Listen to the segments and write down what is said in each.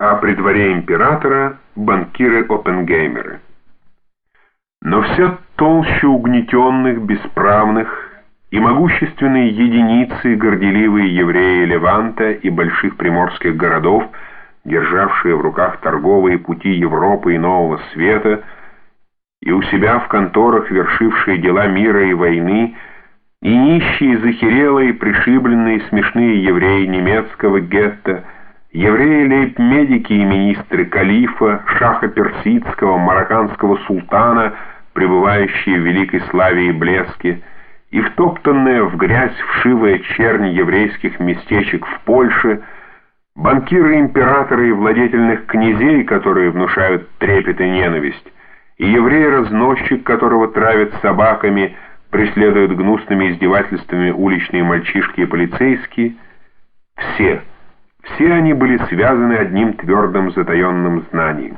а при дворе императора банкиры-опенгеймеры. Но все толще угнетенных, бесправных и могущественные единицы, горделивые евреи Леванта и больших приморских городов, державшие в руках торговые пути Европы и Нового Света, и у себя в конторах вершившие дела мира и войны, и нищие, захерелые, пришибленные, смешные евреи немецкого гетто, евреи лейб-медики и министры калифа, шаха персидского, марокканского султана, пребывающие в великой славе и блеске, и втоптанная в грязь вшивая чернь еврейских местечек в Польше, банкиры-императоры и владетельных князей, которые внушают трепет и ненависть, и еврей-разносчик, которого травят собаками – преследуют гнусными издевательствами уличные мальчишки и полицейские. Все, все они были связаны одним твердым затаенным знанием.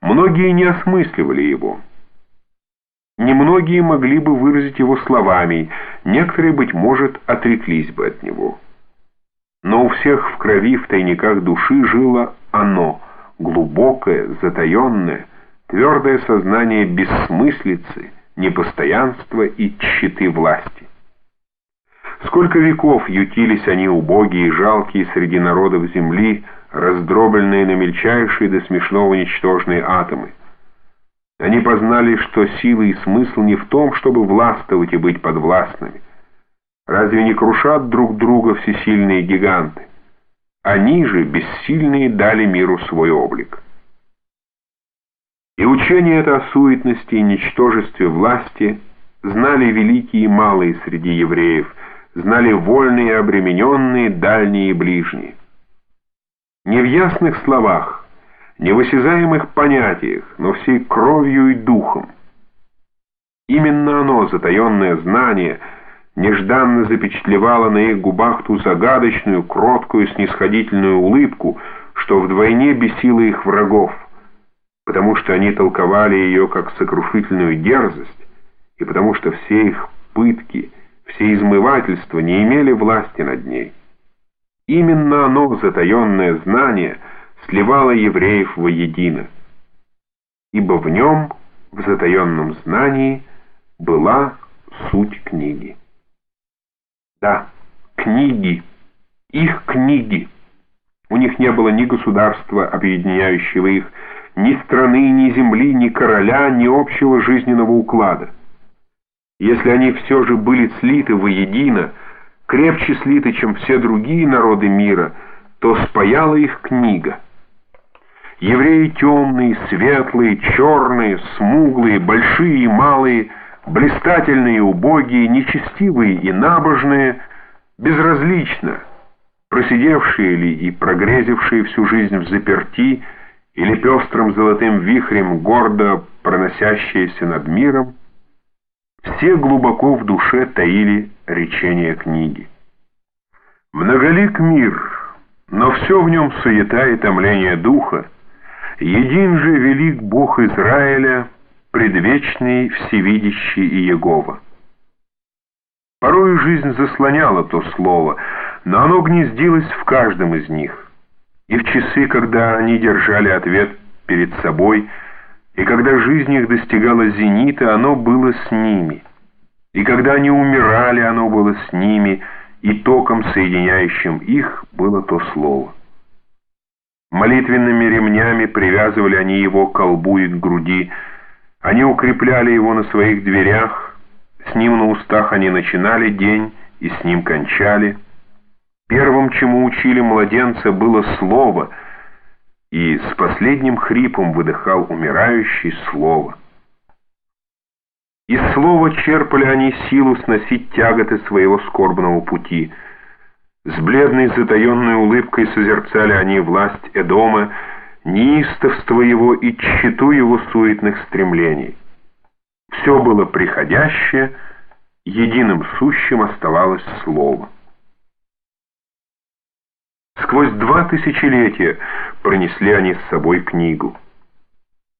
Многие не осмысливали его. Немногие могли бы выразить его словами, некоторые, быть может, отреклись бы от него. Но у всех в крови, в тайниках души жило оно, глубокое, затаенное, твердое сознание бессмыслицы, непостоянства и тщеты власти. Сколько веков ютились они убогие и жалкие среди народов земли, раздробленные на мельчайшие до смешного ничтожные атомы. Они познали, что сила и смысл не в том, чтобы властвовать и быть подвластными. Разве не крушат друг друга всесильные гиганты? Они же, бессильные, дали миру свой облик. И учение это о суетности и ничтожестве власти знали великие и малые среди евреев, знали вольные и обремененные, дальние и ближние. Не в ясных словах, не в осязаемых понятиях, но всей кровью и духом. Именно оно, затаенное знание, нежданно запечатлевало на их губах ту загадочную, кроткую, снисходительную улыбку, что вдвойне бесило их врагов потому что они толковали ее как сокрушительную дерзость, и потому что все их пытки, все измывательства не имели власти над ней. Именно оно, затаенное знание, сливало евреев воедино, ибо в нем, в затаенном знании, была суть книги. Да, книги, их книги. У них не было ни государства, объединяющего их, ни страны, ни земли, ни короля, ни общего жизненного уклада. Если они все же были слиты воедино, крепче слиты, чем все другие народы мира, то спаяла их книга. Евреи темные, светлые, черные, смуглые, большие и малые, блистательные и убогие, нечестивые и набожные, безразлично, просидевшие ли и прогрезившие всю жизнь в заперти, или пестрым золотым вихрем, гордо проносящиеся над миром, все глубоко в душе таили речение книги. Многолик мир, но все в нем суета и томление духа, един же велик Бог Израиля, предвечный, всевидящий и Егова. Порою жизнь заслоняла то слово, но оно гнездилось в каждом из них и в часы, когда они держали ответ перед собой, и когда жизнь их достигала зенита, оно было с ними. И когда они умирали, оно было с ними, и током, соединяющим их, было то слово. Молитвенными ремнями привязывали они его к колбу и к груди, они укрепляли его на своих дверях, с ним на устах они начинали день и с ним кончали — Первым, чему учили младенца, было слово, и с последним хрипом выдыхал умирающий слово. Из слова черпали они силу сносить тяготы своего скорбного пути. С бледной затаенной улыбкой созерцали они власть Эдома, неистовство его и тщету его суетных стремлений. Все было приходящее, единым сущим оставалось слово. Сквозь два тысячелетия пронесли они с собой книгу.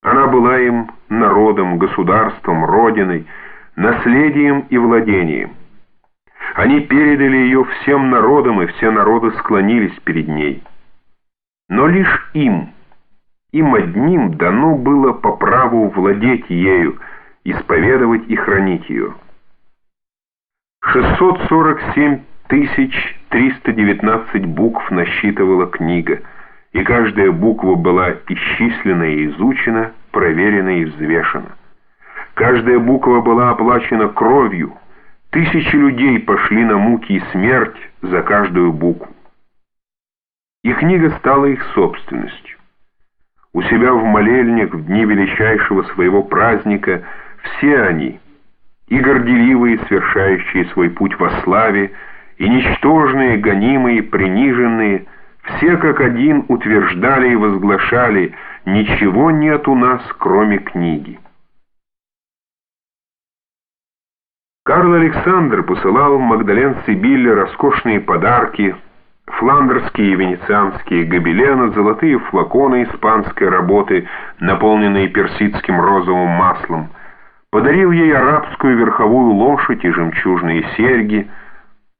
Она была им народом, государством, родиной, наследием и владением. Они передали ее всем народам, и все народы склонились перед ней. Но лишь им, им одним дано было по праву владеть ею, исповедовать и хранить ее. 647 319 букв насчитывала книга, и каждая буква была исчислена и изучена, проверена и взвешена. Каждая буква была оплачена кровью, тысячи людей пошли на муки и смерть за каждую букву. И книга стала их собственностью. У себя в молельник в дни величайшего своего праздника все они, и горделивые, свершающие свой путь во славе, и ничтожные, гонимые, приниженные, все как один утверждали и возглашали, ничего нет у нас, кроме книги. Карл Александр посылал Магдален Сибилле роскошные подарки, фландерские и венецианские гобелены, золотые флаконы испанской работы, наполненные персидским розовым маслом, подарил ей арабскую верховую лошадь и жемчужные серьги —